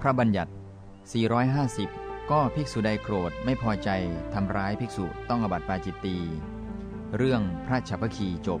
พระบัญญัติ 450 ก็ภิกษุใดโกรธไม่พอใจทำร้ายภิกษุต้องอบัติปาจิตตี เรื่องพระฉัพพคีจบ